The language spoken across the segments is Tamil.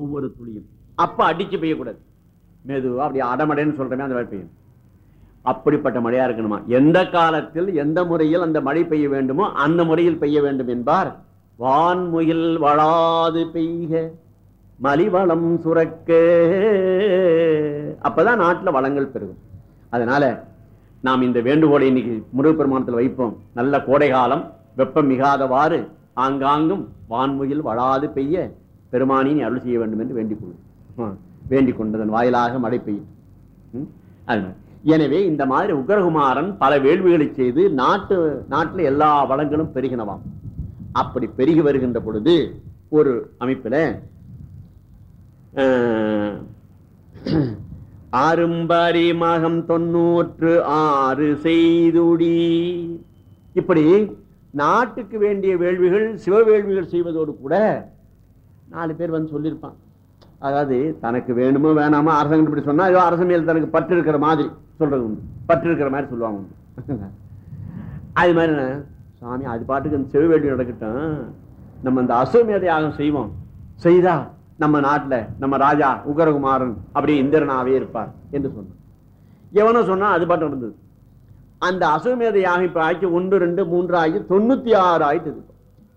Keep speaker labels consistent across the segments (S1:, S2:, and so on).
S1: ஒவ்வொரு துளியும். அப்ப அடிச்சு பெய்யக்கூடாது. மெதுவா அப்படி அடமடைன்னு சொல்றமே அந்த மழை பெய்யும் அப்படிப்பட்ட மழையா இருக்கணுமா? எந்த காலத்தில் எந்த முறையில் அந்த மழை பெய்ய வேண்டுமோ அந்த முறையில் பெய்ய வேண்டும் என்பார். வான்முயில் வளாது பெய்க மலிவளம் சுரக்க. அப்பதான் நாட்டில் வளங்கள் பெருகும். அதனால நாம் இந்த வேண்டுகோளை இன்னைக்கு முருகப்பெருமானத்தில் வைப்போம். நல்ல கோடை காலம் வெப்பம் மிகாதவாறு ஆங்காங்கும் வான்முயில் வளாது பெய்ய பெருமானின் அருள் செய்ய வேண்டும் என்று வேண்டிக் கொள்ளும் வேண்டிக் கொண்டதன் வாயிலாக மழை பெய்யும். ம்? எனவே இந்த மாதிரி உக்ரகுமாரன் பல வேள்விகளை செய்து நாட்டு நாட்டில் எல்லா வளங்களும் பெருகினவாம். அப்படி பெருகி வருகின்ற பொழுது ஒரு அமைப்பில் அஹ், ஆறும்பரி மகம் தொன்னூற்று ஆறு செய்துடி. இப்படி நாட்டுக்கு வேண்டிய வேள்விகள் சிவவேள்விகள் செய்வதோடு கூட நாலு பேர் வந்து சொல்லியிருப்பான் அதாவது தனக்கு வேணுமோ வேணாமோ அரசாங்கம் இப்படி சொன்னா ஏதோ அரசு மேல் தனக்கு பற்று இருக்கிற மாதிரி சொல்றது உண்டு. பற்று இருக்கிற மாதிரி சொல்லுவாங்க உண்டு. அது மாதிரி சாமி அது பாட்டுக்கு அந்த சிவவேள்வி நடக்கட்டும். நம்ம அந்த அசுவமேத யாகம் செய்வோம். செய்தா நம்ம நாட்டில் நம்ம ராஜா உகரகுமாரன் அப்படி இந்திரனாவே இருப்பார் என்று சொன்னான் எவனோ சொன்னா அது பாட்டு நடந்தது. அந்த அசுவமேத யாகம் இப்போ ஆக்கி ஒன்று ரெண்டு மூன்று ஆகி தொண்ணூற்றி ஆறு ஆகிட்டு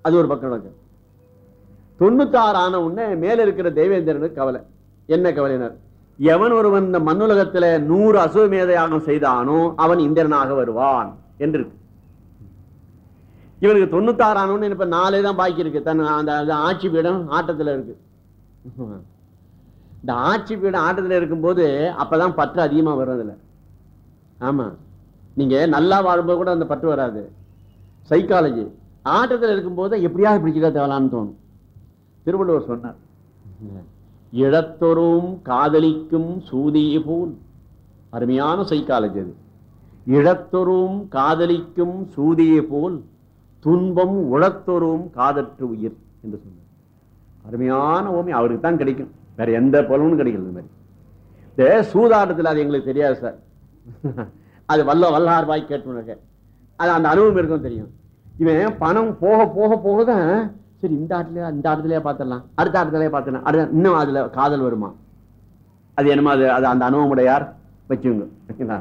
S1: அது ஒரு பக்கம் நடக்கு தொண்ணூத்தாறு ஆன உடனே மேல இருக்கிற தேவேந்திரனுக்கு கவலை. என்ன கவலையினர் எவன் ஒருவன் இந்த மண்ணுலகத்துல நூறு அசுவமேத யாகம் செய்தானோ அவன் இந்திரனாக வருவான் என்று இவனுக்கு தொண்ணூத்தாறு ஆனவன்னு இப்ப நாலே தான் பாக்கி இருக்கு. தன் அந்த அந்த ஆட்சி பீடம் ஆட்டத்துல இருக்கு. இந்த ஆட்சி பீடம் ஆட்டத்துல இருக்கும்போது அப்பதான் பற்று அதிகமா வர்றதில்ல. ஆமா. நீங்க நல்லா வாழும்போது கூட அந்த பற்று வராது. சைக்காலஜி ஆட்டத்துல இருக்கும்போது எப்படியாவது பிடிச்சிக்க தேவலான்னு தோணும். திருவள்ளுவர் சொன்னார் இழத்தொரும் காதலிக்கும் சூதியை போல். அருமையான சைக்காலஜி அது. இழத்தொரும் காதலிக்கும் சூதியை போல் துன்பம் உழத்தொரும் காதற்று உயிர் என்று சொன்னார். அருமையான ஓமை அவருக்கு தான் கிடைக்கும். வேற எந்த பலனும் கிடைக்கல இந்த மாதிரி. இந்த சூதாட்டத்தில் அது எங்களுக்கு தெரியாது சார். அது வல்ல வல்லார் வாய் கேட்டுனக்க அது அந்த அனுபவம் இருக்கும் தெரியும். இவன் பணம் போக போக போக தான் சரி இந்த ஆட்டுலயே இந்த ஆட்டத்திலேயே பார்த்துடலாம். அடுத்த ஆட்டத்திலே பார்த்துடலாம். அடுத்த இன்னும் அதுல காதல் வருமா? அது என்னமோ அது அது அந்த அனுபவம் யார்? வச்சுங்க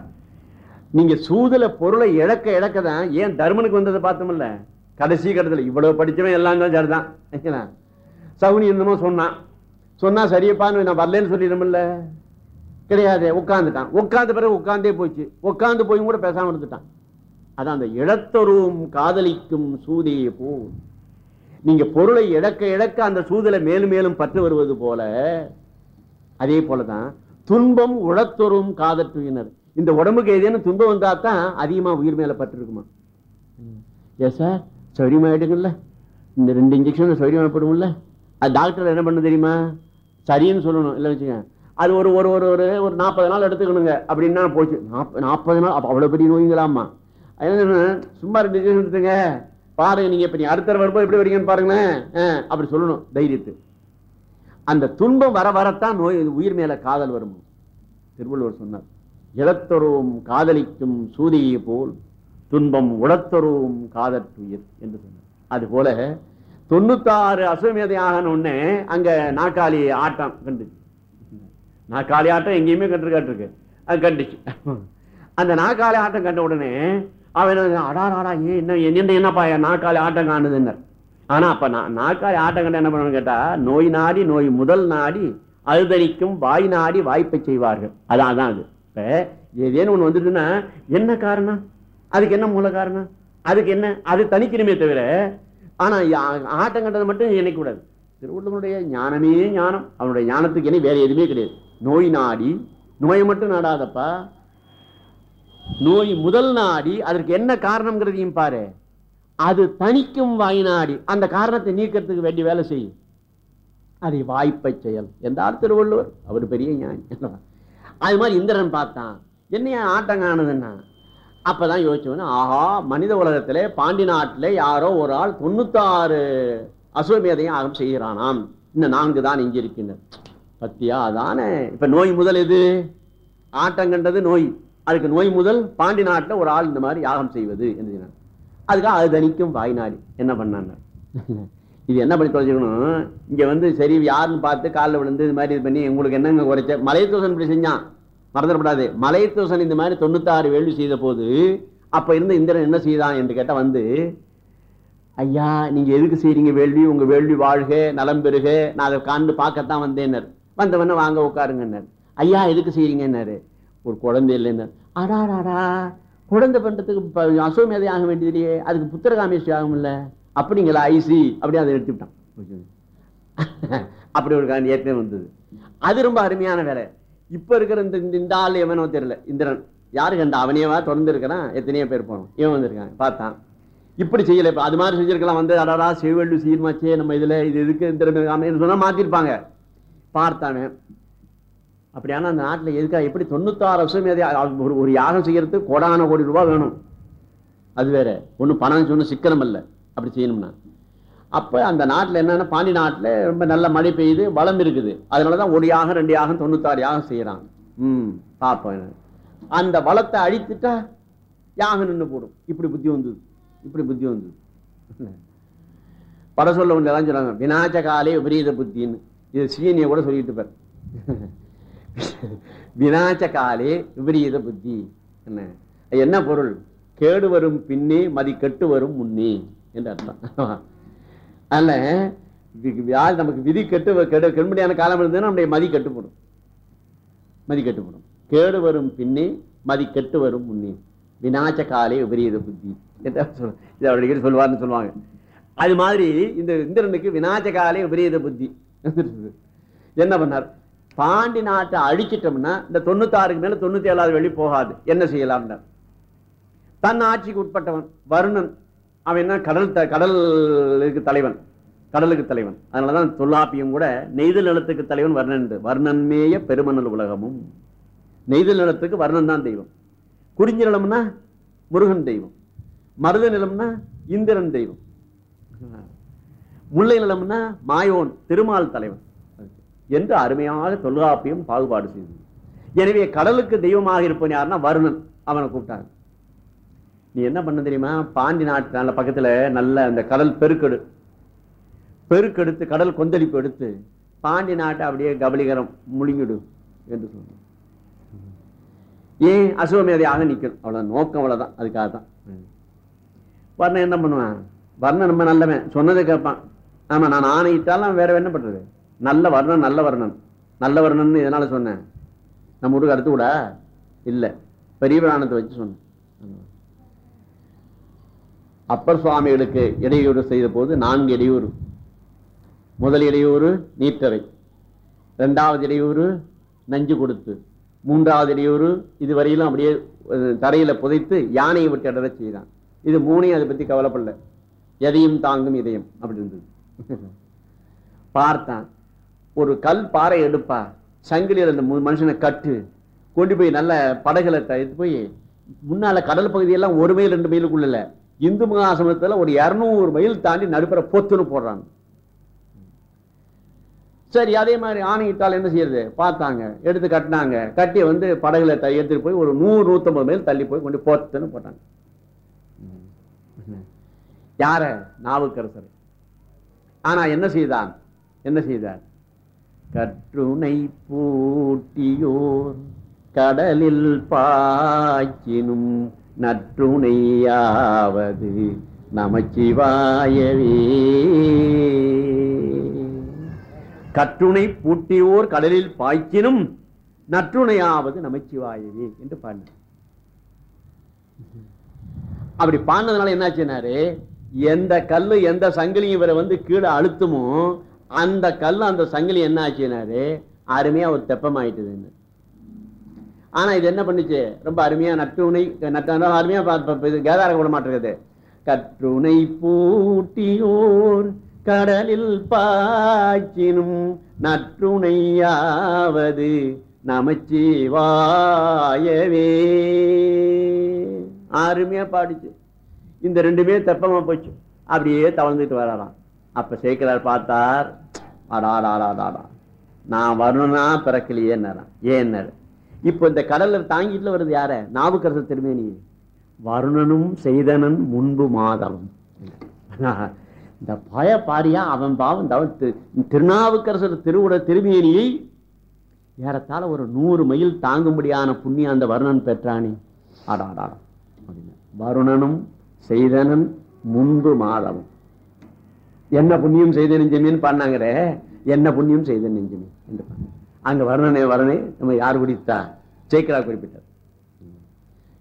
S1: நீங்க சூதுல பொருளை இழக்க இழக்க தான் ஏன் தர்மனுக்கு வந்ததை பார்த்தோம்ல கடைசி கட்டத்தில் இவ்வளவு படிச்சவன் எல்லாம் தான் சரிதான். சவுனி சகுனி என்னமோ சொன்னான். சொன்னா சரியப்பான்னு நான் வரலன்னு சொல்லிடுமில்ல கிடையாது உட்கார்ந்துட்டான். உட்காந்த பிறகு உட்கார்ந்தே போச்சு. உட்காந்து போய் கூட பேசாம இருந்துட்டான். அதான் அந்த இழத்தொரும் காதலிக்கும் சூதியை போ நீங்க பொருளை இழக்க இழக்க அந்த சூதலை மேலும் மேலும் பற்று வருவது போல அதே போலதான் துன்பம் உழத்தொரும் காதற்றுவினர் இந்த உடம்புக்கு ஏதேனும் துன்பம் வந்தா தான் அதிகமா உயிர் மேல பற்று இருக்குமா? ஏ சார் சௌரியமாயிடுங்கல்ல இந்த ரெண்டு இன்ஜெக்ஷன் சௌரியமாகப்படும்ல அது டாக்டர் என்ன பண்ண தெரியுமா? சரின்னு சொல்லணும். இல்லை வச்சுங்க அது ஒரு ஒரு ஒரு ஒரு ஒரு நாற்பது நாள் எடுத்துக்கணுங்க. அப்படின்னா போச்சு. நாற்பது நாற்பது நாள் அப்போ அவ்வளோ பெரிய நோய்ங்களாம்மா. அதனால சும்மா ரெண்டு இன்ஜெக்ஷன் எடுத்துங்க பாருங்க நீங்க இப்ப நீ அடுத்த வரும்போது எப்படி வரீங்கன்னு பாருங்களேன். ஆ, அப்படி சொல்லணும் தைரியத்து அந்த துன்பம் வர வரத்தான் நோய் உயிர் மேல காதல் வரும்? திருவள்ளுவர் சொன்னார் இழத்தொரும் காதலிக்கும் சூதியை போல் துன்பம் உளத்தொரும் காதற்றுயிர் என்று சொன்னார். அது போல தொண்ணூத்தாறு அசுவமேதையாக உடனே அங்க நாக்காளி ஆட்டம் கண்டுச்சு. நாக்காளி ஆட்டம் எங்கேயுமே கண்டிருக்காட்டிருக்கு அது கண்டுச்சு. அந்த நாக்காளி ஆட்டம் கண்ட உடனே அவன் என்ன, அடா ஏன் என்ன என்ன என்னப்பா என் நாக்காளி ஆட்டம் காணுதுன்னு ஆனா அப்ப நான் நாக்காளி ஆட்டம் கண்டு என்ன பண்ணுவேன்னு கேட்டா நோய் நாடி நோய் முதல் நாடி அழுதளிக்கும் வாய் நாடி வாய்ப்பை செய்வார்கள். அதான் அதான் அது. இப்போ ஏதேன்னு ஒன்று வந்துட்டுன்னா என்ன காரணம்? அதுக்கு என்ன மூல காரணம்? அதுக்கு என்ன? அது தனிக்கணுமே தவிர ஆனால் ஆட்டம் கண்டது மட்டும் நினைக்கக்கூடாது திருவள்ளுவனுடைய ஞானமே ஞானம். அவனுடைய ஞானத்துக்கு என்ன வேற எதுவுமே கிடையாது. நோய் நாடி நோயை மட்டும் நாடாதப்பா. நோய் முதல் நாடி அதற்கு என்ன காரணம்ங்கிறதையும் பாரு. அது தணிக்கும் வாய் நாடி அந்த காரணத்தை நீக்கிறதுக்கு வேண்டிய வேலை செய்யும் அதை வாய்ப்பை செயல். என்றார் திருவள்ளுவர் அவர் பெரிய ஞானி. அது மாதிரி இந்திரன் பார்த்தான். என்னைய ஆட்டங்கானதுன்னா அப்பதான் யோசிச்சவன ஆஹா மனித உலகத்துல பாண்டி நாட்டிலே யாரோ ஒரு ஆள் தொண்ணூத்தாறு அசுவமேதையும் ஆகம் செய்கிறானாம். இன்னும் நான்கு தான் இங்கே இருக்கின்றன. பத்தியா அதானே? இப்ப நோய் முதல் எது? ஆட்டங்கன்றது நோய். அதுக்கு நோய் முதல் பாண்டி நாட்டுல ஒரு ஆள் இந்த மாதிரி யாகம் செய்வது என்று. அதுக்காக அது தணிக்கும் வாய் நாடி என்ன பண்ணாங்க? இது என்ன பண்ணி தொலைச்சிக்கணும் இங்க வந்து சரி யாருன்னு பார்த்து காலில் விழுந்து இது மாதிரி இது பண்ணி உங்களுக்கு என்னங்க குறைச்ச மலையத்தோசன் இப்படி செஞ்சான். மறந்துடப்படாது மலையத்தோசன் இந்த மாதிரி தொண்ணூத்தாறு வேள்வி செய்த போது அப்ப இருந்த இந்திரன் என்ன செய்தான் என்று கேட்டா வந்து ஐயா நீங்க எதுக்கு செய்றீங்க வேள்வி? உங்க வேள்வி வாழ்க நலம் பெறுக நான் அதை காண்டு பார்க்கத்தான் வந்தேன்னர். வந்தவன வாங்க உட்காருங்கன்னார். ஐயா எதுக்கு செய்றீங்கன்னாரு? ஒரு குழந்தை இல்லைன்னு அடாடாடா குழந்தை பண்றதுக்கு அசோமேதை ஆக வேண்டியதுலையே அதுக்கு அதுக்கு புத்திரகாமேஸ்வரி ஆகும்ல அப்படிங்களா ஐசி? அப்படி அதை எடுத்துக்கிட்டான் அப்படி ஒரு காரணம் ஏற்கனவே வந்தது. அது ரொம்ப அருமையான வேலை. இப்போ இருக்கிற இந்த இந்த- இந்த ஆள் எவனோ தெரியல இந்திரன். யாரு கண்டா? அவனேவா தொடர்ந்து இருக்கிறான் எத்தனையோ பேர் போனோம். இவன் வந்திருக்கான் பார்த்தான். இப்படி செய்யல இப்போ அது மாதிரி செஞ்சிருக்கலாம். வந்து அடாடா செவ்வெள்ளு சீர்மாச்சே நம்ம இதில் இது எதுக்கு இந்திரன் சொன்னா மாற்றிருப்பாங்க பார்த்தானே. அப்படியானா அந்த நாட்டில் எதுக்கா எப்படி தொண்ணூத்தாறு வருஷம் ஒரு ஒரு யாகம் செய்யறதுக்கு கோடான கோடி ரூபாய் வேணும். அது வேற. ஒன்றும் பணம் சொன்ன சிக்கனம் இல்லை அப்படி செய்யணும்னா. அப்போ அந்த நாட்டில் என்னென்னா பாண்டி நாட்டில் ரொம்ப நல்ல மழை பெய்யுது வளம் இருக்குது. அதனால தான் ஒரு யாகம் ரெண்டு யாகம் தொண்ணூத்தாறு யாகம் செய்கிறாங்க ம் பார்ப்பேன் அந்த வளத்தை அழித்துட்டா யாகம் நின்று போடும். இப்படி புத்தி வந்தது. இப்படி புத்தி வந்தது. பட சொல்ல ஒன்று எல்லாம் சொல்கிறாங்க வினாச்ச காலே விபரீத புத்தின்னு. இது சீனியை கூட சொல்லிட்டு பார் வினாச்ச காலே விபரீத புத்தி. என்ன? என்ன பொருள்? கேடு வரும் பின்னே மதி கெட்டு வரும் முன்னே என்று அர்த்தம். அல்ல யார் நமக்கு விதி கெட்டு கெடு கெடுபடியான காலம் இருந்ததுன்னா நம்முடைய மதி கட்டுப்படும். மதி கட்டுப்படும். கேடு வரும் பின்னே மதி கெட்டு வரும் முன்னே. வினாச்ச காலே விபரீத புத்தி. என்று அவர் சொல்ல- இதை சொல்லுவாங்க. அது மாதிரி இந்த இந்திரனுக்கு வினாச்ச காலே விபரீத புத்தி. என்ன பண்ணார்? பாண்டி நாட்டை அழிச்சிட்டோம்னா இந்த தொண்ணூத்தாறுக்கு மேல தொண்ணூத்தி ஏழாவது வெளி போகாது. என்ன செய்யலாம்னார் தன் ஆட்சிக்கு உட்பட்டவன் வருணன் அவன் என்ன கடல் த- கடலுக்கு தலைவன். கடலுக்கு தலைவன். அதனாலதான் தொல்லாப்பியம் கூட நெய்தல் நிலத்துக்கு தலைவன் வர்ணன் என்று. வர்ணன் மேய பெருமணல் உலகமும். நெய்தல் நிலத்துக்கு வர்ணன் தான் தெய்வம். குறிஞ்சி நிலம்னா முருகன் தெய்வம். மருத நிலம்னா இந்திரன் தெய்வம். முல்லை நிலம்னா மாயோன் திருமால் தலைவன். என்று அருமையாக தொல்காப்பியம் பாகுபாடு செய்தது. எனவே கடலுக்கு தெய்வமாக இருப்பவன் யாருன்னா வருணன். அவனை கூப்பிட்டாங்க. நீ என்ன பண்ண தெரியுமா? பாண்டி நாட்டு நல்ல பக்கத்தில் நல்ல அந்த கடல் பெருக்கெடு. பெருக்கெடுத்து கடல் கொந்தளிப்பு எடுத்து பாண்டி நாட்டை அப்படியே கபலிகரம் முழுங்கிடு என்று சொன்னான் ஏன் அசுவமேதையாக நிற்கணும் அவ்வளோ நோக்கம் அவ்வளோதான். அதுக்காக தான். வர்ணன் என்ன பண்ணுவான்? வர்ணன் ரொம்ப நல்லவன். சொன்னதை கேட்பான். ஆமாம் நான் ஆணையிட்டாலும் வேற என்ன பண்ணுறது நல்ல வர்ணன் நல்ல வர்ணன். நல்ல வர்ணன் எதனால சொன்னேன்? நம்ம ஊருக்கு அடுத்து கூட இல்லை. பெரிய பிராணத்தை வச்சு சொன்னேன். அப்பர் சுவாமிகளுக்கு இடையூறு செய்த போது நான்கு இடையூறு. முதல் இடையூறு நீட்டரை ரெண்டாவது இடையூறு நஞ்சு கொடுத்து. மூன்றாவது இடையூறு இதுவரையிலும் அப்படியே தரையில் தரையில புதைத்து யானையை விட்டு இடற செய்தான். இது மூணையும் அதை பத்தி கவலைப்படல. எதையும் தாங்கும் இதயம் அப்படி இருந்தது பார்த்தான். ஒரு கல் பாறை எடுப்பா. சங்கிலியில் அந்த மு- மனுஷனை கட்டு. கொண்டு போய் நல்ல படகுல த- எடுத்து போய் முன்னால கடல் பகுதியெல்லாம் ஒரு மைல் ரெண்டு மைலுக்குள்ள இந்து மகாசமத்துல ஒரு இருநூறு மைல் தாண்டி நடுப்புற பொத்துன்னு போடுறாங்க. சரி அதே மாதிரி ஆணையிட்டால் என்ன செய்யறது? பார்த்தாங்க. எடுத்து கட்டினாங்க. கட்டி வந்து படகுல த- எடுத்துட்டு போய் ஒரு நூறு நூத்தம்பது மைல் தள்ளி போய் கொண்டு போத்துன்னு போட்டாங்க. யார? நாவுக்கரசர். ஆனா என்ன செய்தான்? என்ன செய்தார்? கற்றுணை பூட்டியோர் கடலில் பாய்ச்சினும் நற்றுணையாவது நமச்சிவாயவே. கற்றுணை பூட்டியோர் கடலில் பாய்ச்சினும் நற்றுணையாவது நமச்சிவாயவே என்று பாடினார். அப்படி பாடினதுனால என்னாச்சுனாரு? எந்த கல்லு எந்த சங்கிலியும் இவரை வந்து கீழே அழுத்துமோ அந்த கல் அந்த சங்கிலி என்ன ஆச்சுனாரு? அருமையா ஒரு தெப்பமாயிட்டுதுன்னு ஆனா இது என்ன பண்ணுச்சு? ரொம்ப அருமையா நற்றுணை நட்டு அருமையா பா- பா- கேதார கூட மாட்டிருக்குது. கற்றுணை பூட்டியோர் கடலில் பாய்ச்சினும் நற்றுணையாவது நமச்சிவாயவே. அருமையா பாடிச்சு. இந்த ரெண்டுமே தெப்பமா போச்சு. அப்படியே தவழ்ந்துட்டு வராராம் அப்ப சேர்க்கிறார் பார்த்தார் ஆடாடாடாடாடா நான் வரணும்னா பிறக்கலையே ஏன்னாரு இப்போ இந்த கடல்ல தாங்கிட்டுல வருது யார? நாவுக்கரசர் திருமேனி. வருணனும் செய்தனன் முன்பு மாதவம் இந்த பய பாரியா அவன் பாவம் திருநாவுக்கரசர் திருவுட திருமேனியை ஏறத்தாழ ஒரு நூறு மைல் தாங்கும்படியான புண்ணியம் அந்த வருணன் பெற்றானே. ஆடாடா வருணனும் செய்தனன் முன்பு மாதவன். என்ன புண்ணியம் செய்த நெஞ்சமேன்னு பாடினாங்கிற என்ன புண்ணியம் செய்த நெஞ்சமே என்று பாடினாங்க. அங்க வருணனே வரணே நம்ம யார் குடித்தா? சேக்கரா குறிப்பிட்டார்.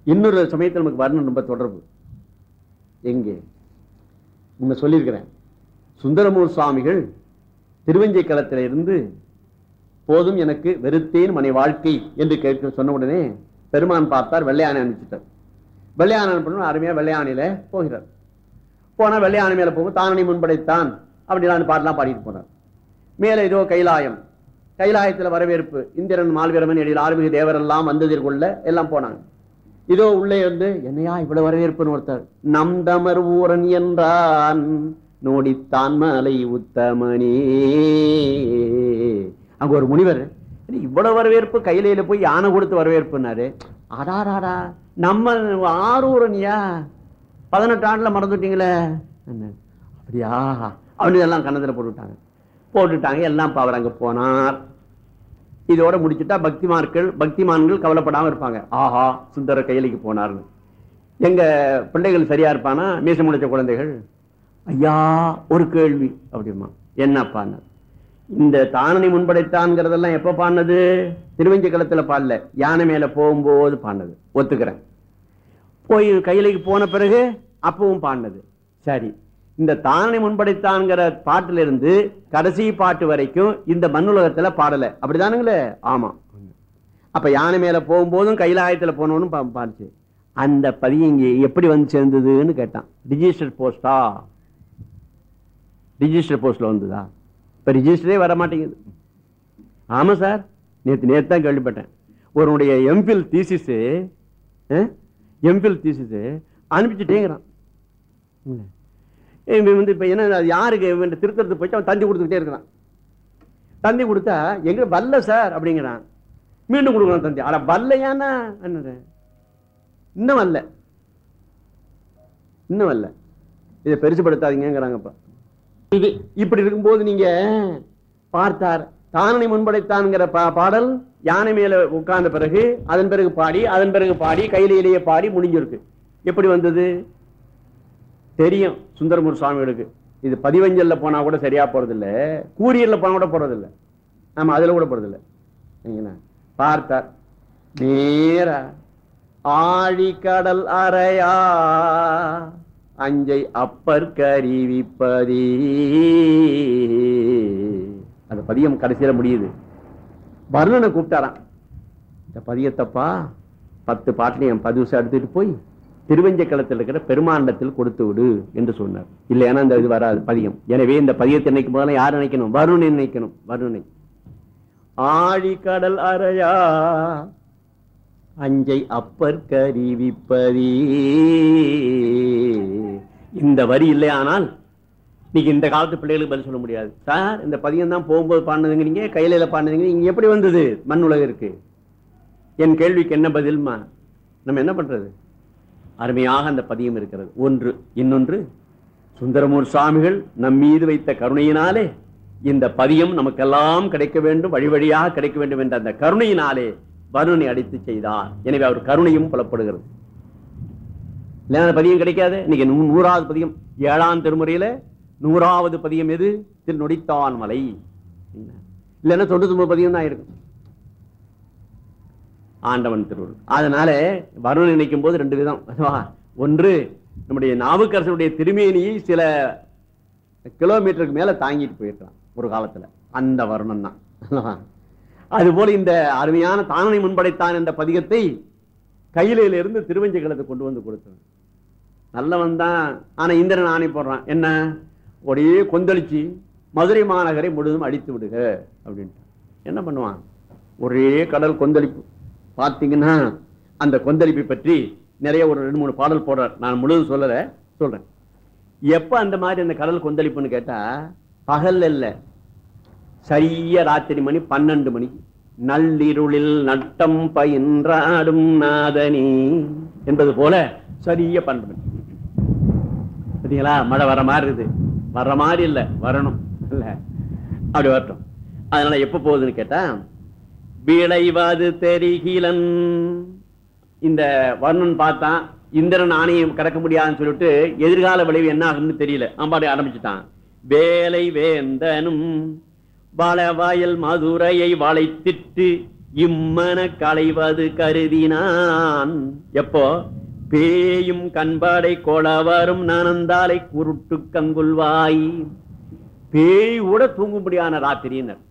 S1: இன்னொரு சமயத்தில் நமக்கு வர்ணன் ரொம்ப தொடர்பு. எங்கே? முன்ன சொல்லியிருக்கிறேன். சுந்தரமூர் சுவாமிகள் திருவஞ்சை களத்தில் இருந்து போதும் எனக்கு வெறுத்தேன் மனை வாழ்க்கை என்று கேட்க சொன்ன உடனே பெருமான் பார்த்தார் வெள்ளையானை அனுப்பிச்சிட்டார். வெள்ளையானை அனுப்பணும் அருமையா வெள்ளையானையில போகிறார். போனா வெள்ளையான மேல போகும் தானனை முன்படைத்தான் அப்படின்னு பாட்டெல்லாம் பாடிட்டு போனார். மேல ஏதோ கைலாயம். கைலாயத்துல வரவேற்பு இந்திரன் மால்வீரமன் இடையில் ஆறுமிகு தேவரெல்லாம் வந்ததிற்குள்ள எல்லாம் போனாங்க. இதோ உள்ளே வந்து என்னையா இவ்வளவு வரவேற்புன்னு ஒருத்தர் நம் தமர் ஊரன் என்றான் நோடித்தான் மலை உத்தமனே. அங்க ஒரு முனிவர் இவ்வளவு வரவேற்பு கையில போய் யானை கொடுத்து வரவேற்புனாரு அடாராடா நம்ம ஆரூரன்யா பதினெட்டு ஆண்டுல மறந்துட்டீங்களே. என்ன, அப்படியா? அவனு எல்லாம் கன்னத்தில் போட்டுவிட்டாங்க. போட்டுட்டாங்க எல்லாம் அவர் அங்கே போனார். இதோட முடிச்சுட்டா பக்திமார்கள் பக்திமான்கள் கவலைப்படாமல் இருப்பாங்க. ஆஹா சுந்தர கையிலைக்கு போனார்னு. எங்க பிள்ளைகள் சரியா இருப்பானா? மீச முடிச்ச குழந்தைகள்? ஐயா ஒரு கேள்வி. அப்படிமா என்னப்பான்னு இந்த தானனை முன்படைத்தான்ங்கிறதெல்லாம் எப்ப பாடினது? திருவஞ்சி களத்துல பாடல. யானை மேல போகும்போது பாடினது. ஒத்துக்கிறேன். போய் கையிலைக்கு போன பிறகு அப்பவும் பாடினது. சரி. இந்த தானனை முன்படைத்தான்ங்கிற பாட்டிலிருந்து கடைசி பாட்டு வரைக்கும் இந்த மண்ணுலகத்துல பாடல. அப்படிதானுங்களே? ஆமா. அப்ப யானை மேல போகும்போதும் கைலாயத்துல போனோன்னு பா- பாடுச்சு. அந்த பதியம் இங்க எப்படி வந்து சேர்ந்ததுன்னு கேட்டான். ரிஜிஸ்டர் போஸ்டா ரிஜிஸ்டர் போஸ்ட்ல வந்ததா? இப்ப ரிஜிஸ்டரே வர மாட்டேங்குது. ஆமா சார். நேற்று நேற்று தான் கேள்விப்பட்டேன் ஒருனுடைய எம்பில் தீசிஸு எம்பில் தீசிஸ் அனுப்பிச்சுட்டேங்கிறான். இவன் வந்து இப்ப என்ன அது யாருக்கு? இவன் திருத்தறது போயிட்டு அவன் தந்தி கொடுத்துக்கிட்டே இருக்கிறான். தந்தி கொடுத்தா எங்க வரல சார்? அப்படிங்கிறான். மீண்டும் கொடுக்குறான் தந்தி. ஆனா வரலையானா என்னது? இன்னும் வரல இன்னும் வரல இதை பெருசுபடுத்தாதீங்கிறாங்கப்பா இது இப்படி இருக்கும்போது நீங்க பார்த்தார். தானனை முன்படைத்தான்ங்கிற பா- பாடல் யானை மேல உட்கார்ந்த பிறகு அதன் பிறகு பாடி அதன் பிறகு பாடி கையிலேயே பாடி முடிஞ்சிருக்கு. எப்படி வந்தது? தெரியும் சுந்தரமூர் சுவாமிகளுக்கு. இது பதிவஞ்சல்ல போனா கூட சரியா போறதில்ல. கூரியர்ல போனா கூட போறது இல்ல ஆமா அதுல கூட போறதில்ல. பார்த்தார். நேரா. ஆழிக்கடல் அறையா. அஞ்சை அப்பர் கருவிப்பதி. அந்த பதியம் கடைசியில முடியுது. வருணனை கூப்பிட்டாராம். இந்த பதியத்தப்பா பத்து பாட்டிலையும் பதிவு எடுத்துட்டு போய் திருவஞ்சக்கலத்தில் இருக்கிற பெருமாண்டத்தில் கொடுத்து விடு என்று சொன்னார். இல்லைன்னா இந்த இது வராது பதியம். எனவே இந்த பதியத்தை நினைக்கும் போதெல்லாம் யார் நினைக்கணும்? வருணை நினைக்கணும் வருணனை. ஆழிக்கடல் அறையா அஞ்சை அப்பர் கருவிப்பதி. இந்த வரி இல்லையானால் இன்னைக்கு இந்த காலத்து பிள்ளைகளுக்கு பதில் சொல்ல முடியாது. சார் இந்த பதியம் தான் போகும்போது பாடினதுங்கிறீங்க கையில பாடினதுங்க இங்க எப்படி வந்தது? மண் உலகம் இருக்கு. என் கேள்விக்கு என்ன பதில்மா? நம்ம என்ன பண்றது? அருமையாக அந்த பதியம் இருக்கிறது. ஒன்று இன்னொன்று சுந்தரமூர் சுவாமிகள் நம் மீது வைத்த கருணையினாலே இந்த பதியம் நமக்கெல்லாம் கிடைக்க வேண்டும் வழி வழியாக கிடைக்க வேண்டும் என்ற அந்த கருணையினாலே வருணனை அடித்து செய்தார். எனவே அவர் கருணையும் புலப்படுகிறது. இல்லைன்னா அந்த பதியம் கிடைக்காது. இன்னைக்கு நூறாவது பதியம். ஏழாம் திருமுறையில நூறாவது பதியம் எது? திரு நொடித்தான் மலை. இல்லைன்னா தொண்ணூத்தி ஒன்பது பதியம் தான் இருக்கும். ஆண்டவன் திருவுருள். அதனால வருணன் நினைக்கும் போது ரெண்டு விதம். ஒன்று நம்முடைய நாவுக்கரசனுடைய திருமேனியை சில கிலோமீட்டருக்கு மேல தாங்கிட்டு போயிருக்கலாம் ஒரு காலத்துல. அந்த வருணன் தான். அதுபோல இந்த அருமையான தானனை முன்படைத்தான் என்ற பதிகத்தை கையிலையில இருந்து கொண்டு வந்து கொடுத்தான் நல்லவன் தான். ஆனா இந்திரன் ஆணை போடுறான். என்ன? ஒரே கொந்தளிச்சு மதுரை மாநகரை முழுதும் அடித்து விடுக அப்படின்ட்டு. என்ன பண்ணுவான்? ஒரே கடல் கொந்தளிப்பு. பார்த்தீங்கன்னா அந்த கொந்தளிப்பை பற்றி நிறைய ஒரு ரெண்டு மூணு பாடல் போடுறார். நான் முழுதும் சொல்லல சொல்றேன். எப்ப அந்த மாதிரி அந்த கடல் கொந்தளிப்புன்னு கேட்டா பகல் இல்ல. சரியா ராத்திரி மணி பன்னெண்டு மணிக்கு நள்ளிருளில் நட்டம் பயின்றாடும் நாதனி என்பது போல சரியா பன்னெண்டு மணி பார்த்தீங்களா மழை வர மாதிரி இருக்குது. வர்ற மாதிரி இல்ல வரணும். இல்ல. அப்படி வரட்டும். அதனால எப்ப போகுதுன்னு கேட்டா விளைவாது தெரிகிலன். இந்த வர்ணன் பார்த்தான் இந்திரன் ஆணையம் கடக்க முடியாதுன்னு சொல்லிட்டு எதிர்கால விளைவு என்ன ஆகும்னு தெரியல. அம்பாடி ஆரம்பிச்சுட்டான். வேலை வேந்தனும் வாழவாயல் மதுரையை வளைத்திட்டு இம்மன களைவது கருதினான். எப்போ? பேயும் கண்பாடை கொளவரும் நனந்தாலை குருட்டு கங்குல்வாய் பேய் கூட தூங்கும்படியான ராத்திரியினர்.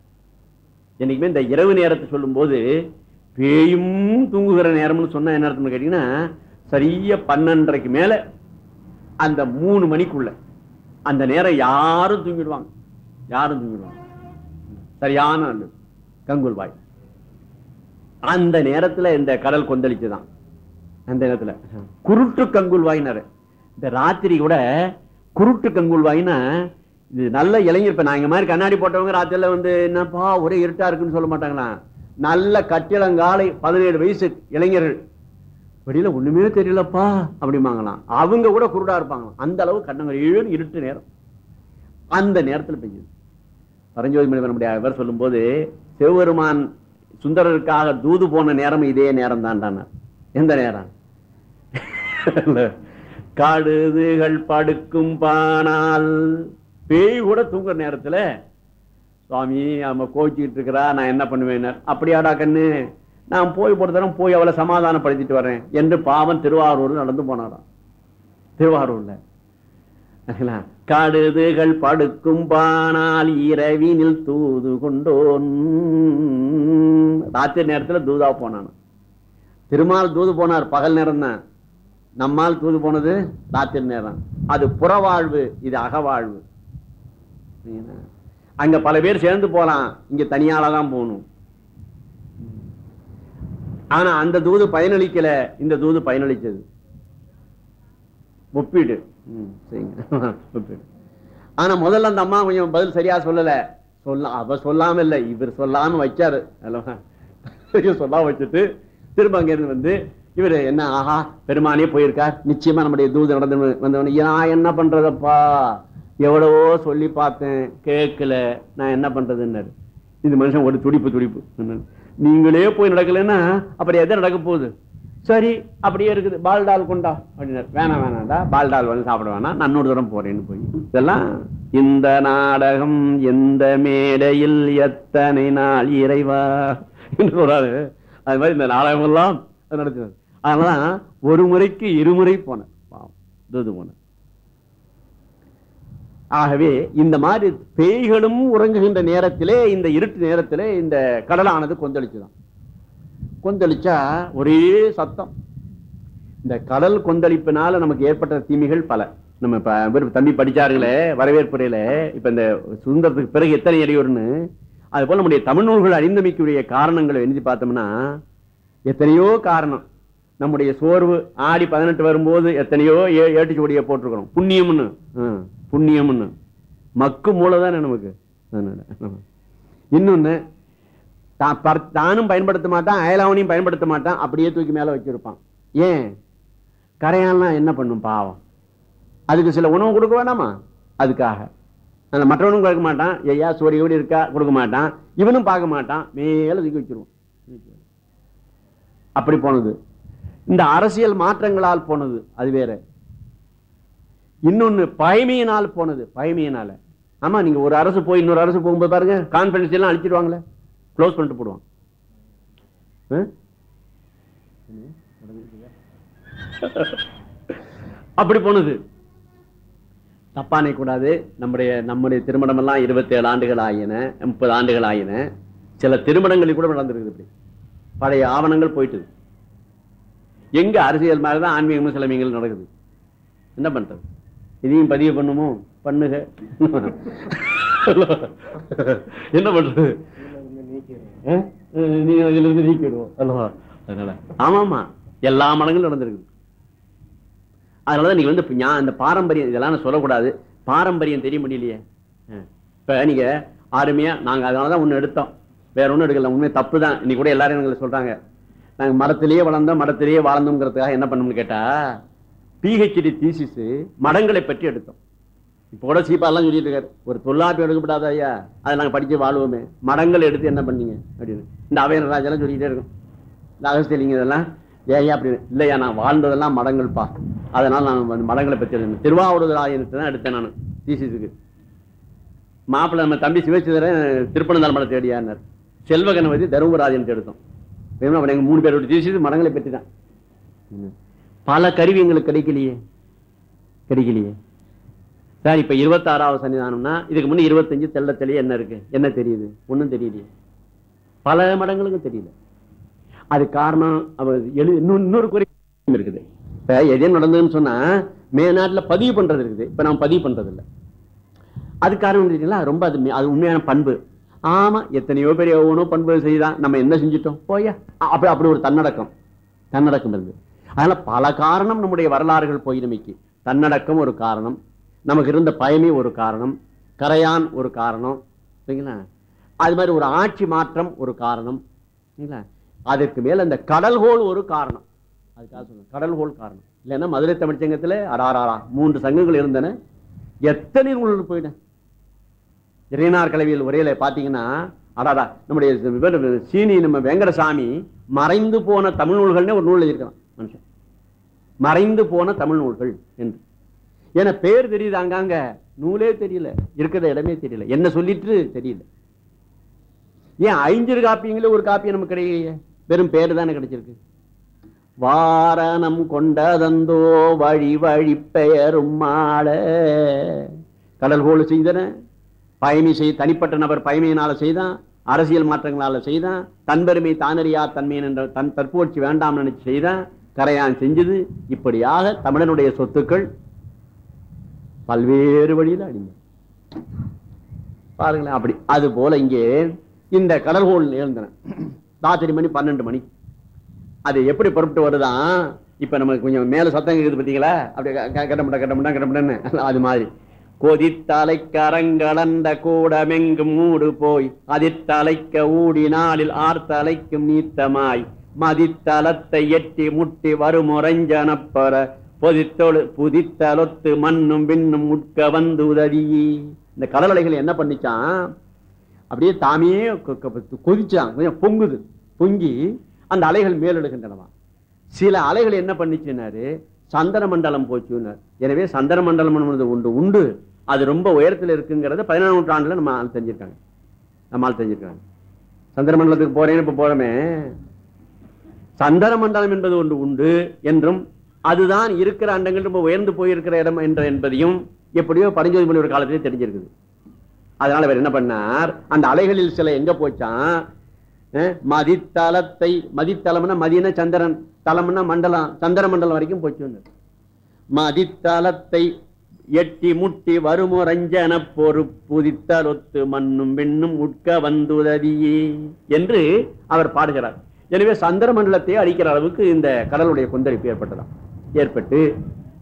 S1: என்னைக்குமே இந்த இரவு நேரத்தை சொல்லும்போது பேயும் தூங்குகிற நேரம்னு சொன்னா என்ன அர்த்தம்னு கேட்டீங்கன்னா சரியா பன்னெண்டரைக்கு மேல அந்த மூணு மணிக்குள்ள அந்த நேரம் யாரும் தூங்கிடுவாங்க. யாரும் தூங்கிடுவாங்க. சரியான கங்குல்வாய் அந்த நேரத்துல இந்த கடல் கொந்தளிச்சுதான். அந்த இடத்துல. குருட்டு கங்குல்வாயினாரு இந்த ராத்திரி கூட குருட்டு கங்குல்வாயினா இது நல்ல இளைஞர் இப்ப நான் இந்த மாதிரி கண்ணாடி போட்டவங்க ராத்திரில வந்து என்னப்பா ஒரே இருட்டா இருக்குன்னு சொல்ல மாட்டாங்களா? நல்ல கட்டிடங்காலை பதினேழு வயசு இளைஞர்கள். வெளியில ஒண்ணுமே தெரியலப்பா அப்படிம்பாங்களாம். அவங்க கூட குருடா இருப்பாங்களாம். அந்த அளவு கண்ணங்கள் ஏழு இருட்டு நேரம். அந்த நேரத்தில் பெய்யுது. பரஞ்சோதி மணி அவர் இவர் சொல்லும்போது சிவபெருமான் சுந்தரருக்காக தூது போன நேரம் இதே நேரம் தான் எந்த நேரம்? காடுதுகள் படுக்கும் பானால். பேய் கூட தூங்குற நேரத்துல சுவாமி அவ கோச்சிக்கிட்டு இருக்கிறா நான் என்ன பண்ணுவேன்? அப்படியாடா கண்ணு நான் போய் போட்டு தரம் போய் அவளை சமாதானப்படுத்திட்டு வரேன் என்று பாவம் திருவாரூர் நடந்து போனாராம். திருவாரூர்ல. காடுதுகள் படுக்கும் பானால் இரவினில் தூது கொண்டோன். ராத்திரி நேரத்துல தூதா போனான் திருமால் தூது போனார் பகல் நேரம் தான் நம்மால் தூது போனது ராத்திரி நேரம். அது புறவாழ்வு இது அகவாழ்வு. அங்க பல பேர் சேர்ந்து போலாம். இங்க தனியால தான் போகணும். ஆனா அந்த தூது பயனளிக்கல. இந்த தூது பயனளிச்சது. ஒப்பீடு. சரிங்க. ஒப்பீடு. ஆனா முதல்ல அந்த அம்மா கொஞ்சம் பதில் சரியா சொல்லல. சொல்ல அவ சொல்லாம இல்ல. இவர் சொல்லாம வச்சாரு. சொல்லாம வச்சுட்டு திரும்ப அங்கிருந்து வந்து இவரு என்ன ஆஹா பெருமானே போயிருக்கார். நிச்சயமா நம்முடைய தூது நடந்து வந்தவன. நான் என்ன பண்றதப்பா? எவ்வளவோ சொல்லி பார்த்தேன். கேட்கல. நான் என்ன பண்றதுன்னாரு. இந்த மனுஷன் ஒரு துடிப்பு துடிப்பு. நீங்களே போய் நடக்கலைன்னா அப்புறம் எதை நடக்க போகுது? சரி அப்படியே இருக்குது. பால்டால் கொண்டா. அப்படின்னாரு. வேணாம் வேணாம்டா பால்டால் வந்து சாப்பிட வேணாம். நான் இன்னொரு தூரம் போறேன்னு போய். இதெல்லாம் இந்த நாடகம் எந்த மேடையில் எத்தனை நாள் இறைவா? என்று சொல்றாரு. அது மாதிரி இந்த நாடகம் எல்லாம் நடத்தினார் அதனால ஒரு முறைக்கு இருமுறை போனேன். பாவம். ஆகவே இந்த மாதிரி பேய்களும் உறங்குகின்ற நேரத்திலே இந்த இருட்டு நேரத்திலே இந்த கடலானது கொந்தளிச்சுதான். கொந்தளிச்சா ஒரே சத்தம். இந்த கடல் கொந்தளிப்பினால நமக்கு ஏற்பட்ட தீமைகள் பல. நம்ம இப்ப தம்பி படிச்சாருங்களே வரவேற்புரையில இப்ப இந்த சுதந்திரத்துக்கு பிறகு எத்தனை இடையூறுன்னு அது போல நம்முடைய தமிழ் நூல்கள் அறிந்தமைக்குரிய காரணங்களை எழுதி பார்த்தோம்னா எத்தனையோ காரணம். நம்முடைய சோர்வு ஆடி பதினெட்டு வரும்போது எத்தனையோ ஏ- ஏட்டுச்சுவடியை போட்டிருக்கிறோம். புண்ணியம்னு. புண்ணியம்னு. மக்கு மூலதானே நமக்கு? அதனால இன்னொன்னு தான் தானும் பயன்படுத்த மாட்டான் அயலாவனையும் பயன்படுத்த மாட்டான் அப்படியே தூக்கி மேல வச்சிருப்பான். ஏன்? கரையான்லாம் என்ன பண்ணும் பாவம்? அதுக்கு சில உணவு கொடுக்க வேண்டாமா? அதுக்காக. அந்த மற்றவனும் கொடுக்க மாட்டான். ஐயா சோறு எப்படி இருக்கா? கொடுக்க மாட்டான். இவனும் பார்க்க மாட்டான். மேல தூக்கி வச்சிருவான். அப்படி போனது. இந்த அரசியல் மாற்றங்களால் போனது அது வேற. இன்னொன்னு பயமையினால் போனது பயமையினால ஆமா நீங்க ஒரு அரசு போய் இன்னொரு அரசு போகும்போது பாருங்க கான்பிடன்ஸ் எல்லாம் அழிச்சிடுவாங்களே க்ளோஸ் பண்ணிட்டு போடுவாங்க அப்படி போனது. தப்பானே கூடாது. நம்முடைய நம்முடைய திருமணம் எல்லாம் இருபத்தி ஏழு ஆண்டுகள் ஆயின முப்பது ஆண்டுகள் ஆயின. சில திருமணங்களில் கூட நடந்திருக்குது இப்படி. பழைய ஆவணங்கள் போயிட்டு எங்க அரசியல் மாதிரிதான் ஆன்மீகமும் சிலமியங்கள் நடக்குது. என்ன பண்றது? இதையும் பதிவு பண்ணுமோ? பண்ணுக. என்ன பண்றது? நீங்க அதுல இருந்து நீக்கிடுவோம். அல்லவா? அதனால ஆமாமா எல்லா மடங்களும் நடந்திருக்கு அதனாலதான் நீங்க வந்து இப்ப ஞா- இந்த பாரம்பரியம் இதெல்லாம் நான் சொல்லக்கூடாது. பாரம்பரியம் தெரிய முடியலையே. இப்போ இப்ப நீங்க அருமையா நாங்க அதனாலதான் ஒண்ணு எடுத்தோம். வேற ஒண்ணும் எடுக்கல. உண்மையை தப்பு தான் இன்னைக்கு கூட எல்லாரும் எங்களை சொல்றாங்க. நாங்க மரத்திலேயே வளர்ந்தோம் மரத்திலேயே வாழ்ந்தோங்கிறதுக்காக என்ன பண்ணோம்னு கேட்டா பிஹெச்டி தீசிஸ் மடங்களை பற்றி எடுத்தோம். இப்போ கூட சீப்பாலாம் சொல்லிட்டு இருக்காரு. ஒரு தொல்லாப்பி எடுக்கப்படாத ஐயா அதை நாங்க படிச்சு வாழ்வோமே. மடங்கள் எடுத்து என்ன பண்ணீங்க? அப்படின்னு. இந்த அவையன் ராஜெல்லாம் சொல்லிக்கிட்டே இருக்கும். இந்த அகஸ்தியலிங்க இதெல்லாம் ஏயா அப்படின்னு இல்லையா நான் வாழ்ந்ததெல்லாம் மடங்கள்ப்பா. அதனால நான் வந்து மடங்களை பற்றி எழுதணும் திருவாவூர் ஆயனத்தை தான் எடுத்தேன் நான் தீசிஸுக்கு மாப்பிள்ளை நம்ம தம்பி சிவச்சிதரன் திருப்பனந்தாள் மடத்தை தேடியார் செல்வகணபதி தருமபுராஜன் எடுத்தோம். அவன் எங்க மூணு பேரோட தீசிது மடங்களை பற்றி தான் பல கருவி எங்களுக்கு கிடைக்கலையே. கிடைக்கலையே. சார் இப்ப இருபத்தாறாவது சன்னிதானம்னா இதுக்கு முன்ன இருபத்தஞ்சு தெள்ள தெளிய என்ன இருக்கு? என்ன தெரியுது? ஒண்ணும் தெரியலையே. பல மடங்களுக்கு தெரியல. அது காரணம் எழு இன்னொரு குறை இருக்குது. இப்ப எதையும் நடந்ததுன்னு சொன்னா மேநாட்டுல பதிவு பண்றது இருக்குது. இப்ப நான் பதிவு பண்றது இல்ல அது காரணம் தெரியுங்களா ரொம்ப அது மே- அது உண்மையான பண்பு. ஆமா எத்தனையோ பேர் எவ்வளோ பண்பு செய்தான் நம்ம என்ன செஞ்சிட்டோம்? போயா. அப்படி அப்படி ஒரு தன்னடக்கம். தன்னடக்கம் இருந்து. அதனால பல காரணம் நம்முடைய வரலாறுகள் போயினமைக்கு தன்னடக்கம் ஒரு காரணம். நமக்கு இருந்த பயமே ஒரு காரணம். கரையான் ஒரு காரணம். சரிங்களா? அது மாதிரி ஒரு ஆட்சி மாற்றம் ஒரு காரணம். சரிங்களா? அதற்கு மேல இந்த கடல்கோள் ஒரு காரணம். அதுக்காக சொல்லுங்க கடல்கோள் காரணம். இல்லைன்னா மதுரை தமிழ்ச்சங்கத்துல அடாராரா மூன்று சங்கங்கள் இருந்தன. எத்தனை நூல்கள் போயிட்டேன் இறையனார் கலவியல் உரையில பாத்தீங்கன்னா அடாடா நம்முடைய சீனி நம்ம வெங்கடசாமி மறைந்து போன தமிழ் நூல்கள்னே ஒரு நூல் எழுதியிருக்கிறான் மனுஷன். மறைந்து போன தமிழ் நூல்கள் என்று. ஏன்னா பேர் தெரியுது அங்காங்க. நூலே தெரியல. இருக்கிற இடமே தெரியல. என்ன சொல்லிட்டு தெரியல. ஏன் ஐஞ்சிரு காப்பியங்களே ஒரு காப்பி நமக்கு கிடைக்கலையே? வெறும் பேர் தானே கிடைச்சிருக்கு. வாரணம் கொண்டதந்தோ வழி வழி பெயரும் மாட கடல் கோள் செய்தன. பயணி செய் தனிப்பட்ட நபர் பயமையினால செய்தான் அரசியல் மாற்றங்களால செய்தான் தன்பெருமை தானறியா தன்மையின் என்ற தன் தற்போட்சி வேண்டாம் நினைச்சு செய்தான் கரையான் செஞ்சது. இப்படியாக தமிழனுடைய சொத்துக்கள் பல்வேறு வழியில் அடிங்க பாருங்களேன் அப்படி அது போல இங்கே இந்த கடல்கோள் எழுந்தன ராத்திரி மணி பன்னெண்டு மணி. அது எப்படி புறப்பட்டு வருதான் இப்ப நமக்கு கொஞ்சம் மேல சத்தம் இருக்குது பாத்தீங்களா? அப்படியே க- க- கட்டமுட்ட கட்டமுட்டா கட்டமுட்டன்னு அது மாதிரி. கொதித்தலை கரங்களந்த கூடமெங்கும் மூடு போய் அதித்தலைக்க ஊடி நாளில் ஆர்த்தலைக்கும் நீத்தமாய் மதித்தலத்தை எட்டி முட்டி வருமுறைஞ்சனப்பற பொதித்தொழு புதித்தலொத்து மண்ணும் விண்ணும் உட்க வந்து உதவி. இந்த கடல் அலைகள் என்ன பண்ணிச்சான் அப்படியே தாமே கொதிச்சான் கொஞ்சம் பொங்குது பொங்கி அந்த அலைகள் மேலெடுகின்றனவா சில அலைகள் என்ன பண்ணிச்சுனாரு சந்திர மண்டலம் போச்சுன்னார். எனவே சந்திர மண்டலம் உண்டு உண்டு. அது ரொம்ப உயரத்தில் இருக்குங்கிறத பதினாறு நூற்றாண்டுல நம்ம ஆள் தெரிஞ்சிருக்காங்க. நம்ம ஆள் தெரிஞ்சிருக்காங்க. சந்திரமண்டலத்துக்கு போறேன்னு இப்ப போறோமே. சந்திர மண்டலம் என்பது ஒன்று உண்டு என்றும் அதுதான் இருக்கிற அண்டங்கள் ரொம்ப உயர்ந்து போயிருக்கிற இடம் என்ற என்பதையும் எப்படியோ பரிஞ்சோதி மணி ஒரு காலத்திலே தெரிஞ்சிருக்குது. அதனால அவர் என்ன பண்ணார்? அந்த அலைகளில் சில எங்க போச்சான் மதித்தலத்தை மதித்தலம்னா மதியன சந்திரன் தலம்னா மண்டலம் சந்திர மண்டலம் வரைக்கும் போச்சு மதித்தலத்தை எட்டி முட்டி வருமுரஞ்சன பொறு ஒத்து மண்ணும் பெண்ணும் உட்க வந்துதவியே என்று அவர் பாடுகிறார். எனவே சந்திர மண்டலத்தை அடிக்கிற அளவுக்கு இந்த கடலுடைய கொந்தளிப்பு ஏற்பட்டதாம். ஏற்பட்டு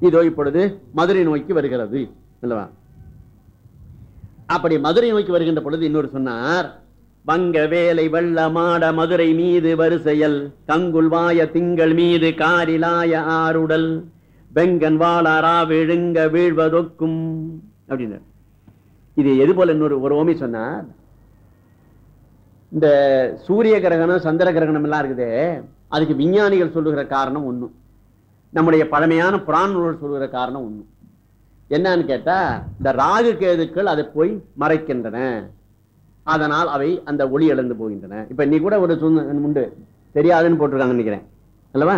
S1: இதோ இப்பொழுது மதுரை நோக்கி வருகிறது அல்லவா? அப்படி மதுரை நோக்கி வருகின்ற பொழுது இன்னொரு சொன்னார் வங்க வேலை வெள்ளமாட மதுரை மீது வரிசையல் கங்குல் வாய திங்கள் மீது காரிலாய ஆறுடல் வெங்கன் வாழாரா விழுங்க வீழ்வதொக்கும். அப்படின்னார். இது எது போல இன்னொரு ஒரு ஓமி சொன்னார் இந்த சூரிய கிரகணம் சந்திர கிரகணம் எல்லாம் இருக்குது அதுக்கு விஞ்ஞானிகள் சொல்லுகிற காரணம் ஒண்ணும் நம்முடைய பழமையான புராணர்கள் சொல்லுகிற காரணம் ஒண்ணும் என்னன்னு கேட்டா இந்த ராகு கேதுக்கள் அதை போய் மறைக்கின்றன. அதனால் அவை அந்த ஒளி இழந்து போகின்றன. இப்ப நீ கூட ஒரு சொன்ன உண்டு தெரியாதுன்னு போட்டிருக்காங்க நினைக்கிறேன். அல்லவா?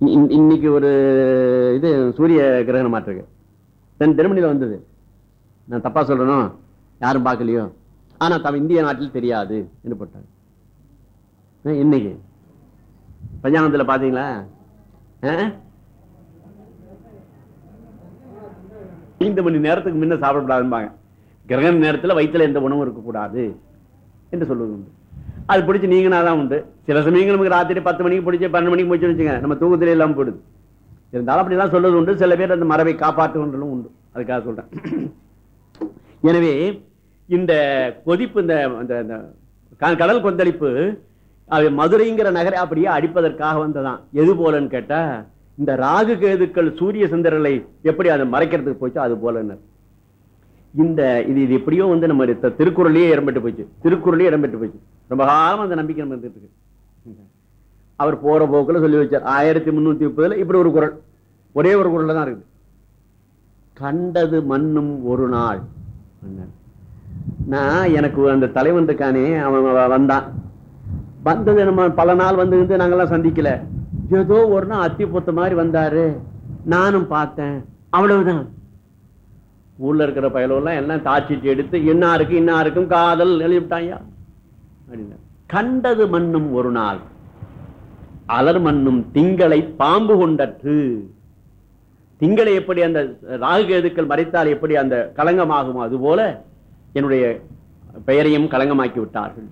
S1: இன்னைக்கு ஒரு இது சூரிய கிரகணம் மாற்றிருக்கு. தென் திருமணியில வந்தது. நான் தப்பா சொல்றேனோ? யாரும் பார்க்கலையோ? ஆனா தம் இந்திய நாட்டில் தெரியாது என்று போட்டாங்க. இன்னைக்கு பஞ்சாங்கத்தில் பாத்தீங்களா ஐந்து மணி நேரத்துக்கு முன்ன சாப்பிடக்கூடாதும்பாங்க. கிரகண நேரத்தில் வயிற்றுல எந்த உணவும் இருக்கக்கூடாது என்று சொல்லுவது உண்டு அது பிடிச்சி நீங்கன்னா தான் உண்டு. சில சமயங்கள் நமக்கு ராத்திரி பத்து மணிக்கு பிடிச்சி பன்னெண்டு மணிக்கு முடிச்சு வச்சுங்க நம்ம தூக்கத்திலே இல்லாம போயிடுது இருந்தாலும் அப்படிலாம் சொல்றது உண்டு. சில பேர் அந்த மரபை காப்பாற்றுகின்றனும் உண்டு. அதுக்காக சொல்றேன். எனவே இந்த கொதிப்பு இந்த இந்த க- கடல் கொந்தளிப்பு அது மதுரைங்கிற நகரை அப்படியே அடிப்பதற்காக வந்ததான் எது போலன்னு கேட்டா இந்த ராகு கேதுக்கள் சூரிய சந்திரனை எப்படி அதை மறைக்கிறதுக்கு போச்சோ அது போலன்னு. இந்த இது இது எப்படியோ வந்து நம்ம திருக்குறளையே இடம்பெற்று போச்சு. திருக்குறளையே இடம்பெற்று போச்சு. ரொம்ப காலம் அந்த நம்பிக்கை நம்ம இருந்துட்டு இருக்கு. அவர் போற போக்குல சொல்லி வச்சார். ஆயிரத்தி முன்னூத்தி முப்பதுல இப்படி ஒரு குரல். ஒரே ஒரு குறள்ல தான் இருக்குது. கண்டது மண்ணும் ஒரு நாள். நான் எனக்கு அந்த தலைவன் இருக்கானே அவன் வந்தான். வந்தது நம்ம பல நாள் வந்து இருந்து நாங்கெல்லாம் சந்திக்கல. ஏதோ ஒரு நாள் அத்தி பொத்த மாதிரி வந்தாரு. நானும் பார்த்தேன். அவ்வளவுதான். ஊர்ல இருக்கிற பயலெல்லாம் எல்லாம் தாச்சிட்டு எடுத்து இன்னாருக்கு இன்னாருக்கும் காதல் எழுதிவிட்டாயா கண்டது மண்ணும் ஒரு நாள் அலர் மண்ணும் திங்களை பாம்பு கொண்டற்று. திங்களை எப்படி அந்த ராகுகேதுக்கள் மறைத்தால் எப்படி அந்த களங்கமாகுமோ அது போல என்னுடைய பெயரையும் களங்கமாக்கி விட்டார்கள்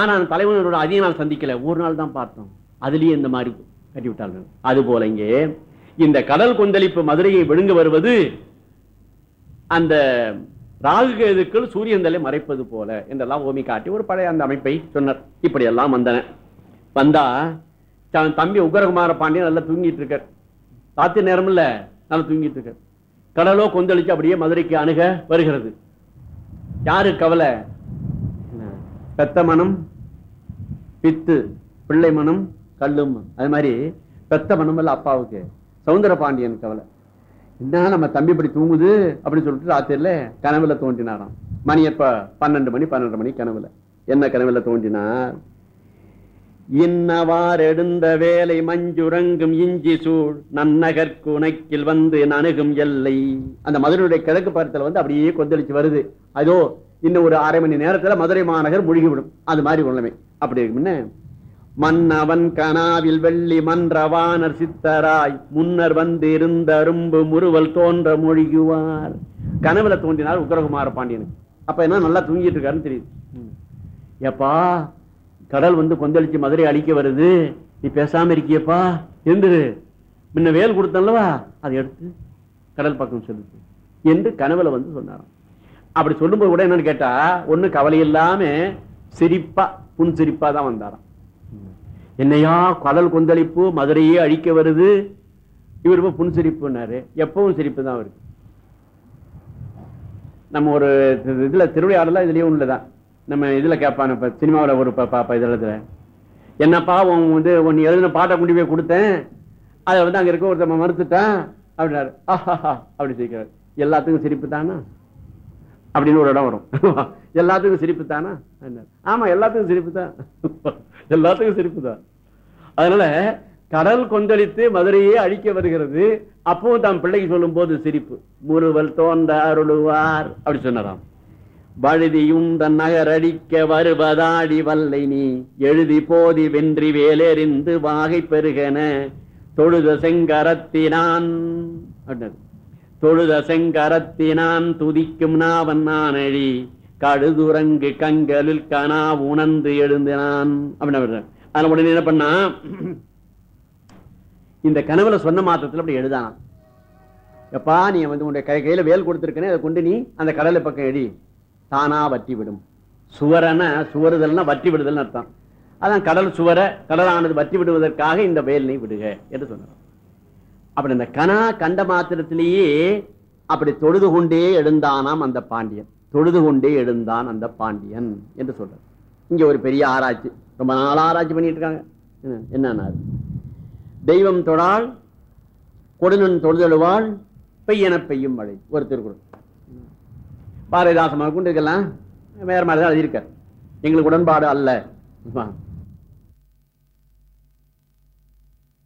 S1: ஆனால் அந்த தலைவனோட அதிக நாள் சந்திக்கல. ஒரு நாள் தான் பார்த்தோம். அதுலயே இந்த மாதிரி கட்டி விட்டார்கள் அது போல இங்கே இந்த கடல் கொந்தளிப்பு மதுரையை விழுங்க வருவது அந்த ராகுகேதுக்கள் சூரியன் தலை மறைப்பது போல என்றெல்லாம் ஓமி காட்டி ஒரு பழைய அந்த அமைப்பை சொன்னார். இப்படி எல்லாம் வந்தன. வந்தா தன் தம்பி உக்ரகுமார பாண்டியன் நல்லா தூங்கிட்டு இருக்கார். ராத்திரி நேரம் இல்ல நல்லா தூங்கிட்டு இருக்கார். கடலோ கொந்தளிச்சு அப்படியே மதுரைக்கு அணுக வருகிறது. யாரு கவலை? பெத்த மனம் பித்து பிள்ளை மனம் கல்லும். அது மாதிரி பெத்த மனம் இல்ல அப்பாவுக்கு. சவுந்தர பாண்டியன் கவலை. என்ன நம்ம தம்பி இப்படி தூங்குது அப்படின்னு சொல்லிட்டு ராத்திரில கனவுல தோன்றினாராம். மணி எப்ப பன்னெண்டு மணி பன்னெண்டு மணி கனவுல. என்ன கனவுல தோன்றினார்? இன்னவார் எடுந்த வேலை மஞ்சுரங்கும் இஞ்சி சூழ் நன்னகர்க்கு உனக்கில் வந்து நணுகும் எல்லை. அந்த மதுரையுடைய கிழக்கு பக்கத்துல வந்து அப்படியே கொந்தளிச்சு வருது. அதோ இன்னும் ஒரு அரை மணி நேரத்துல மதுரை மாநகர் முழுகிவிடும். அது மாதிரி உள்ளமை அப்படி இருக்குன்னு மன்னவன் கனாவில் வெள்ளி மன்றவானர் சித்தராய் முன்னர் வந்து இருந்த அரும்பு முறுவல் தோன்ற மொழிகுவார் கனவுல தோன்றினார் உக்ரகுமார பாண்டியனுக்கு அப்ப என்ன நல்லா தூங்கிட்டு இருக்காருன்னு தெரியுது. ஏப்பா கடல் வந்து கொந்தளிச்சு மதுரை அழிக்க வருது. நீ பேசாம இருக்கியப்பா. எந்திரு. முன்ன வேல் கொடுத்தல்லவா அதை எடுத்து கடல் பக்கம் செலுத்து என்று கனவுல வந்து சொன்னாராம். அப்படி சொல்லும்போது கூட என்னன்னு கேட்டா ஒண்ணு கவலை இல்லாம சிரிப்பா புன் சிரிப்பா தான் வந்தாராம். என்னையா கடல் கொந்தளிப்பு மதுரையே அழிக்க வருது? இவர் இப்ப எப்பவும் சிரிப்பு தான் அவருக்கு. நம்ம ஒரு இதுல திருவிளையாடல இதுலயும் உள்ளதான். நம்ம இதுல கேட்பான் இப்ப சினிமாவில் ஒரு பாப்பா ப- இதுல என்னப்பா உன் வந்து உன் எழுதின பாட்டை கொண்டு போய் கொடுத்தேன். அதை வந்து அங்க இருக்க ஒருத்தன் மறுத்துட்டான். அப்படின்னாரு. ஆஹாஹா அப்படி சிரிக்கிறார். எல்லாத்துக்கும் சிரிப்பு தானா? அப்படின்னு ஒரு இடம் வரும். எல்லாத்துக்கும் சிரிப்பு தானா? ஆமாம் ஆமா எல்லாத்துக்கும் சிரிப்பு தான். எல்லாத்துக்கும் சிரிப்பு தான். அதனால கடல் கொந்தளித்து மதுரையே அழிக்க வருகிறது. அப்பவும் தம் பிள்ளைக்கு சொல்லும் போது சிரிப்பு. முருவல் தோன்ற அருளுவார் அப்படி சொன்னாராம். வழுதியும் தன் நகரடிக்க வருவதாடி வல்லை நீ எழுதி போதி வென்றி வேலெறிந்து வாகை பெருகன தொழுத செங்கரத்தினான் தொழுத செங்கரத்தினான் துதிக்கும் நாவன் அழி கழுதுரங்கு கங்கலில் கனா உணர்ந்து எழுந்தினான். அப்படின்னு அதனால உடனே என்ன பண்ணா? இந்த கனவுல சொன்ன மாத்திரத்துல அப்படி எழுதானாம் எப்பா நீ வந்து உன்னுடைய கை கையில வேல் கொடுத்துருக்கனே அதை கொண்டு நீ அந்த கடலை பக்கம் எடி. தானா வற்றி விடும். சுவரன சுவருதல்னா வற்றி விடுதல்னு அர்த்தம். அதான் கடல் சுவர கடலானது வற்றி விடுவதற்காக இந்த வேலினை விடுக என்று சொன்னார் அப்படி இந்த கனா கண்ட மாத்திரத்திலேயே அப்படி தொழுது கொண்டே எழுந்தானாம் அந்த பாண்டியன். தொழுது கொண்டே எழுந்தான் அந்த பாண்டியன் என்று சொல்றார். இங்க ஒரு பெரிய ஆராய்ச்சி. ரொம்ப நாள் ஆராய்ச்சி பண்ணிட்டு இருக்காங்க என்ன- என்னன்னா தெய்வம் தொழால் கொடுநன் தொழுதழுவாள் பெய்யன பெய்யும் மழை. ஒரு திருக்குறள். பாரதிதாசமாக கொண்டு இருக்கலாம். வேற மாதிரி தான் எழுதியிருக்கார். எங்களுக்கு உடன்பாடு அல்ல.